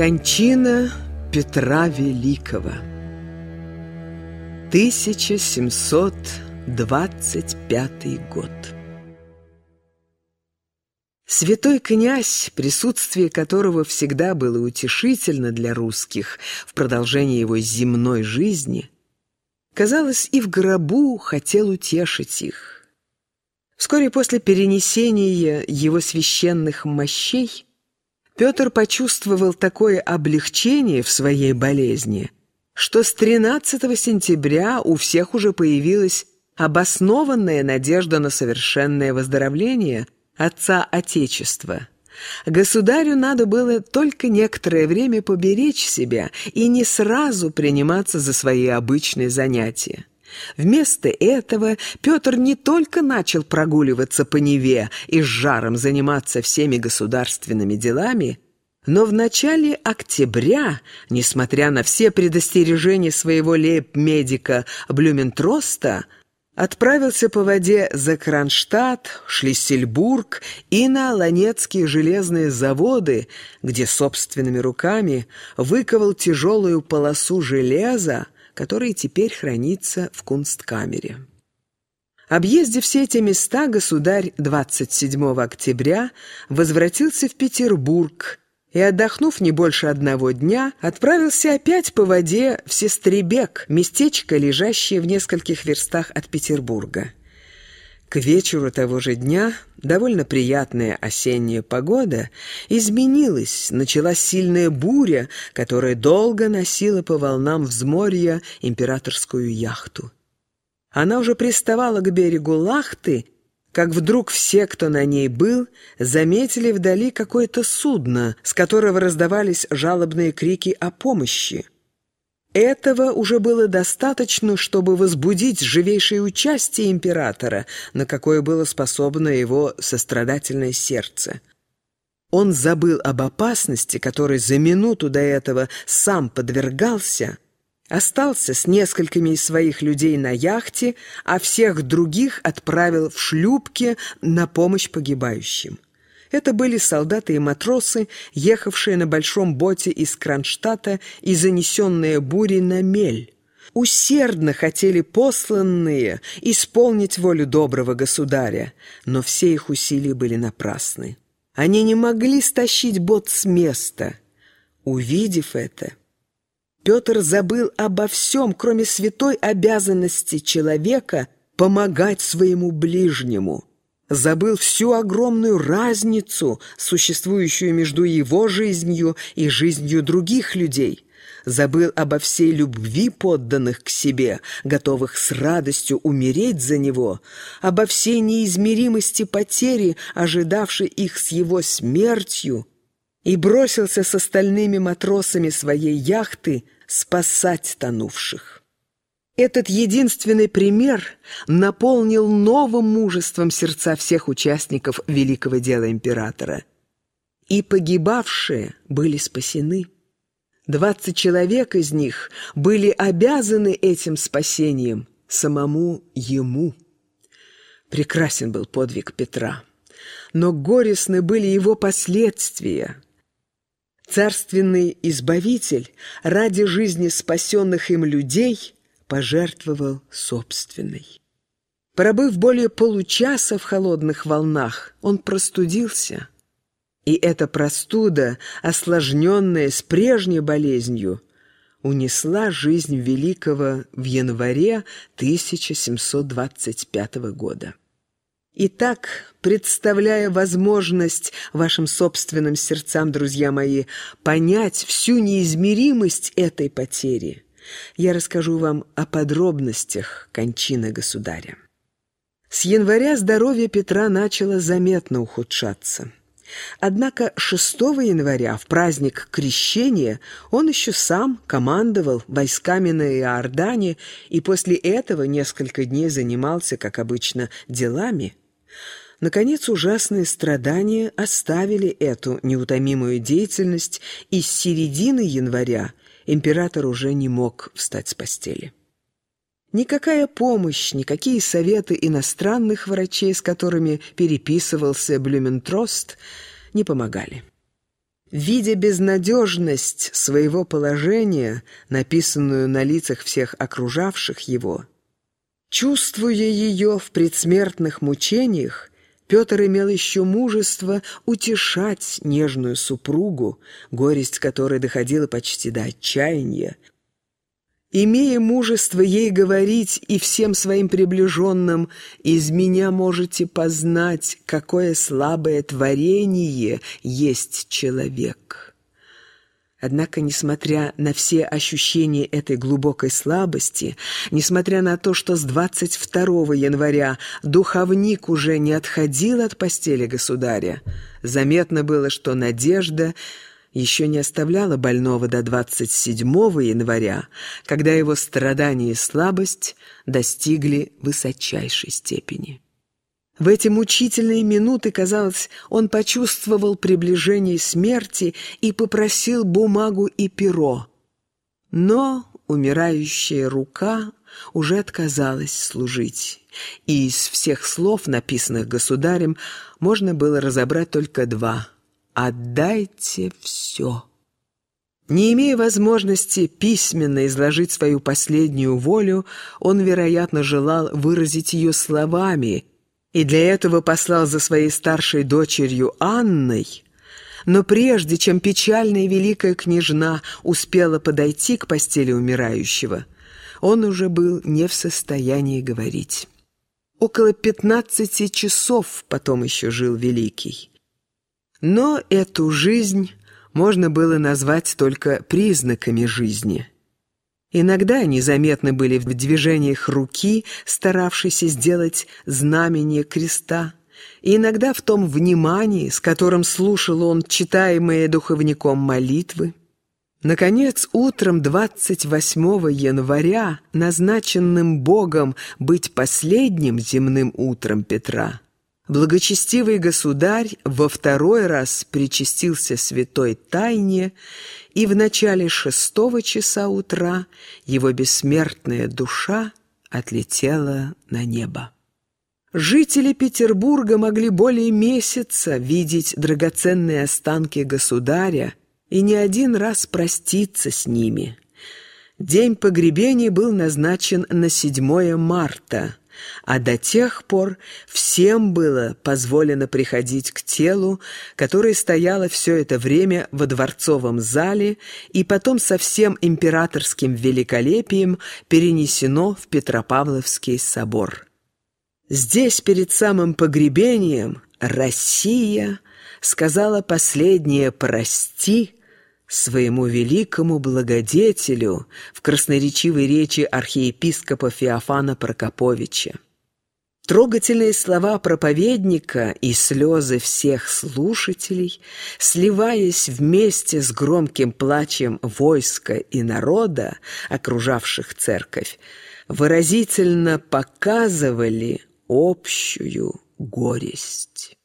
Кончина Петра Великого 1725 год Святой князь, присутствие которого всегда было утешительно для русских в продолжении его земной жизни, казалось, и в гробу хотел утешить их. Вскоре после перенесения его священных мощей Петр почувствовал такое облегчение в своей болезни, что с 13 сентября у всех уже появилась обоснованная надежда на совершенное выздоровление Отца Отечества. Государю надо было только некоторое время поберечь себя и не сразу приниматься за свои обычные занятия. Вместо этого Петр не только начал прогуливаться по Неве и с жаром заниматься всеми государственными делами, но в начале октября, несмотря на все предостережения своего лейб-медика Блюментроста, отправился по воде за Кронштадт, Шлиссельбург и на Ланецкие железные заводы, где собственными руками выковал тяжелую полосу железа, который теперь хранится в кунсткамере. Объездив все эти места, государь 27 октября возвратился в Петербург и, отдохнув не больше одного дня, отправился опять по воде в Сестребек, местечко, лежащее в нескольких верстах от Петербурга. К вечеру того же дня довольно приятная осенняя погода изменилась, началась сильная буря, которая долго носила по волнам взморья императорскую яхту. Она уже приставала к берегу Лахты, как вдруг все, кто на ней был, заметили вдали какое-то судно, с которого раздавались жалобные крики о помощи. Этого уже было достаточно, чтобы возбудить живейшее участие императора, на какое было способно его сострадательное сердце. Он забыл об опасности, которой за минуту до этого сам подвергался, остался с несколькими из своих людей на яхте, а всех других отправил в шлюпки на помощь погибающим. Это были солдаты и матросы, ехавшие на большом боте из Кронштадта и занесенные бурей на мель. Усердно хотели посланные исполнить волю доброго государя, но все их усилия были напрасны. Они не могли стащить бот с места. Увидев это, Петр забыл обо всем, кроме святой обязанности человека помогать своему ближнему – забыл всю огромную разницу, существующую между его жизнью и жизнью других людей, забыл обо всей любви подданных к себе, готовых с радостью умереть за него, обо всей неизмеримости потери, ожидавшей их с его смертью, и бросился с остальными матросами своей яхты спасать тонувших. Этот единственный пример наполнил новым мужеством сердца всех участников великого дела императора. И погибавшие были спасены. Двадцать человек из них были обязаны этим спасением самому ему. Прекрасен был подвиг Петра, но горестны были его последствия. Царственный избавитель ради жизни спасенных им людей – пожертвовал собственной. Пробыв более получаса в холодных волнах, он простудился. И эта простуда, осложненная с прежней болезнью, унесла жизнь великого в январе 1725 года. Итак, представляя возможность вашим собственным сердцам, друзья мои, понять всю неизмеримость этой потери – я расскажу вам о подробностях кончины государя. С января здоровье Петра начало заметно ухудшаться. Однако 6 января, в праздник Крещения, он еще сам командовал войсками на Иордане и после этого несколько дней занимался, как обычно, делами. Наконец, ужасные страдания оставили эту неутомимую деятельность, и с середины января император уже не мог встать с постели. Никакая помощь, никакие советы иностранных врачей, с которыми переписывался Блюментрост, не помогали. Видя безнадежность своего положения, написанную на лицах всех окружавших его, чувствуя ее в предсмертных мучениях, Петр имел еще мужество утешать нежную супругу, горесть которой доходила почти до отчаяния, имея мужество ей говорить и всем своим приближенным, «Из меня можете познать, какое слабое творение есть человек». Однако, несмотря на все ощущения этой глубокой слабости, несмотря на то, что с 22 января духовник уже не отходил от постели государя, заметно было, что надежда еще не оставляла больного до 27 января, когда его страдания и слабость достигли высочайшей степени. В эти мучительные минуты, казалось, он почувствовал приближение смерти и попросил бумагу и перо. Но умирающая рука уже отказалась служить, и из всех слов, написанных государем, можно было разобрать только два «Отдайте все». Не имея возможности письменно изложить свою последнюю волю, он, вероятно, желал выразить ее словами – и для этого послал за своей старшей дочерью Анной, но прежде чем печальная великая княжна успела подойти к постели умирающего, он уже был не в состоянии говорить. Около пятнадцати часов потом еще жил Великий. Но эту жизнь можно было назвать только признаками жизни – Иногда они заметны были в движениях руки, старавшейся сделать знамение креста, и иногда в том внимании, с которым слушал он читаемые духовником молитвы. Наконец, утром 28 января, назначенным Богом быть последним земным утром Петра, благочестивый государь во второй раз причастился святой тайне и в начале шестого часа утра его бессмертная душа отлетела на небо. Жители Петербурга могли более месяца видеть драгоценные останки государя и не один раз проститься с ними. День погребения был назначен на 7 марта – а до тех пор всем было позволено приходить к телу, которое стояло все это время во дворцовом зале и потом со всем императорским великолепием перенесено в Петропавловский собор. Здесь перед самым погребением Россия сказала последнее «прости» своему великому благодетелю в красноречивой речи архиепископа Феофана Прокоповича. Трогательные слова проповедника и слезы всех слушателей, сливаясь вместе с громким плачем войска и народа, окружавших церковь, выразительно показывали общую горесть.